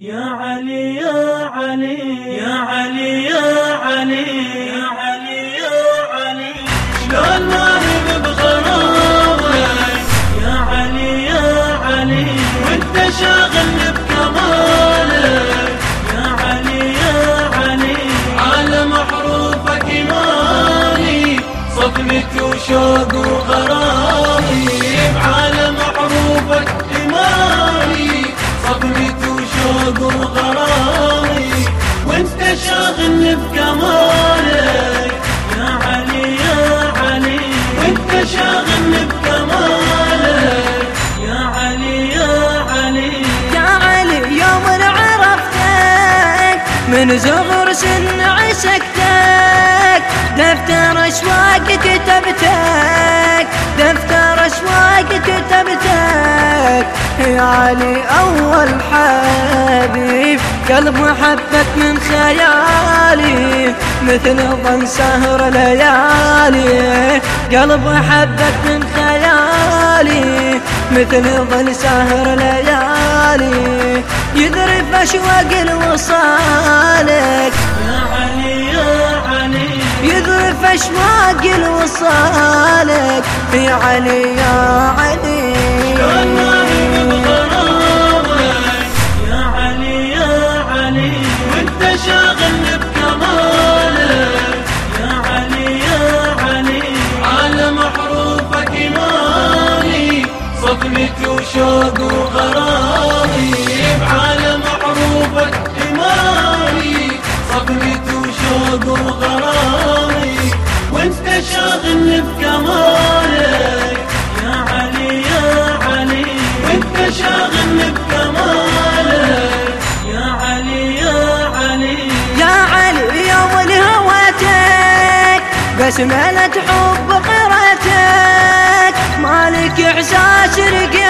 يا علي يا علي يا علي يا علي يا علي يا علي. شلون ما هي بغرامك يا علي يا علي وانت شاغل بكمالك. يا علي يا علي عالم حروفك ايماني صدمتي وشوق وغرامي. بعالم حروفك ايماني صدمتي شوق وغرامي وانت شاغل بكمالك. يا علي يا علي وانت شاغل بكمالك. يا علي يا علي. يا علي يوم عرفتك من زغر سن عشقتك. دفتر اشواق كتبتك دفتر اشواق كتبتك. يا علي أول حبيب. قلب محبك من خيالي مثل ظن سهر ليالي. قلب محبك من خيالي مثل ظل سهر ليالي. يذرف أشواق الوصالك. يا علي يا علي يذرف أشواق الوصالك. يا علي يا علي. وشوق وغرامي بعالم حروفك إيماني. صدمتي وشوق وغرامي وانت شاغل بكمالك يا علي يا علي وانت شاغل بكمالك يا علي يا علي. يا علي يوم الهواتك بسملة حب قرأتك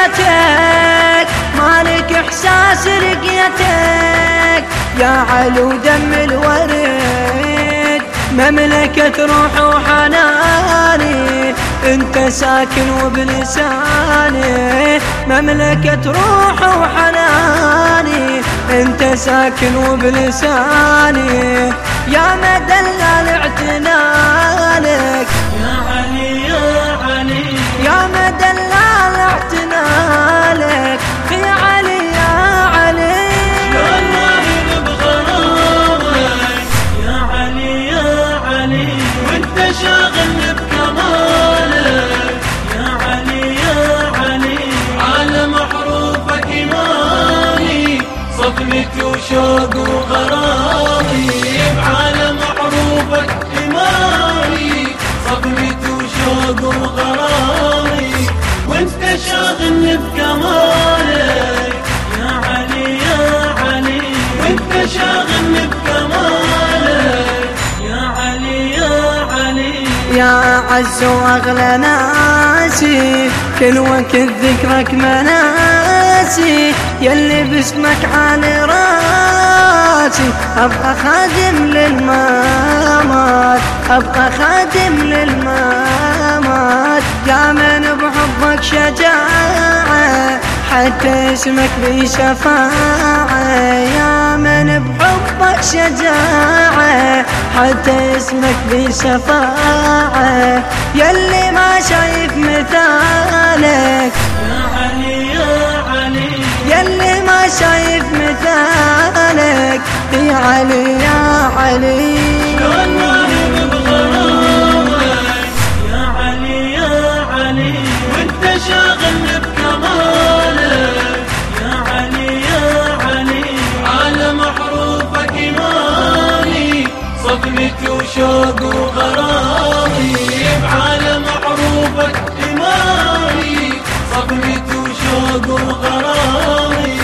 رقيتك مالك إحساس رقيتك. يا علو دم الورد مملكة روح وحناني. انت ساكن وبلساني. مملكة روح وحناني. انت ساكن وبلساني. صدمتي وشوق وغرامي بعالم حروفك ايماني صدمتي وشوق وغرامي وانت شاغل بكمالك. يا علي يا علي وانت شاغل بكمالك. يا علي يا علي. يا أعز وأغلى ناسي كل وقت ذكرك مناسي. يلي باسمك على راسي. أبقى خادم للمامات أبقى خادم للمامات. يا من بحبك شجاعة حتى اسمك لي شفاعة. يا من بحبك شجاعة حتى اسمك لي شفاعة. يلي ما شايف مثالك يا علي يا علي شلون بغرامك يا علي. يا علي وانت شاغل بكمالك يا علي يا علي حروفك ايماني صدمتي وشوق وغرامي صدمتي وغرامي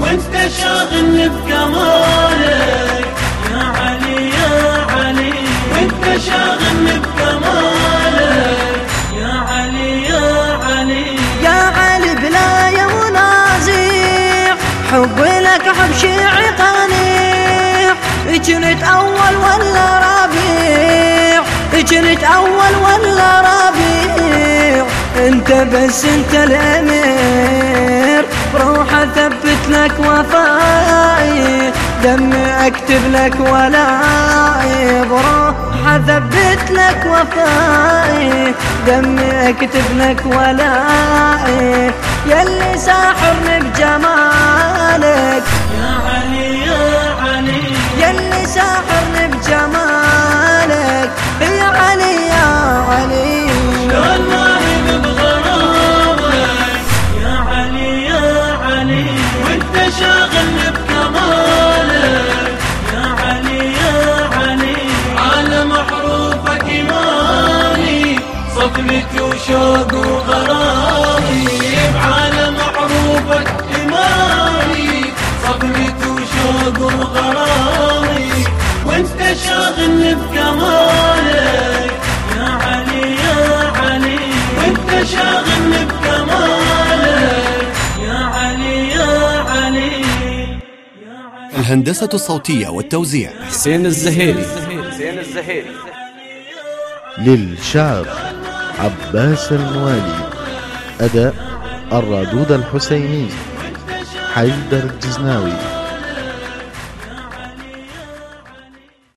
وانت شاغل بكمالك حب لك حب شيعي قنيع كنت أول ولا ربيع كنت أول ولا ربيع أنت بس أنت الأمير. بروح أثبت لك وفائي. دمي أكتب لك ولاي بروح أثبت لك وفائي. دمي أكتب لك ولاي يلي ساحرني بجمالك. يا علي يا علي. يلي ساحرني بجمالك. شاغلني بكمالك يا علي يا علي. وانت شاغلني بكمالك يا علي يا علي. يا علي. الهندسة الصوتية والتوزيع. حسين الزهيري. للشعر عباس الموالي. أداء الرادود الحسيني. حيدر الجزناوي.